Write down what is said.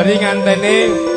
dari ngantene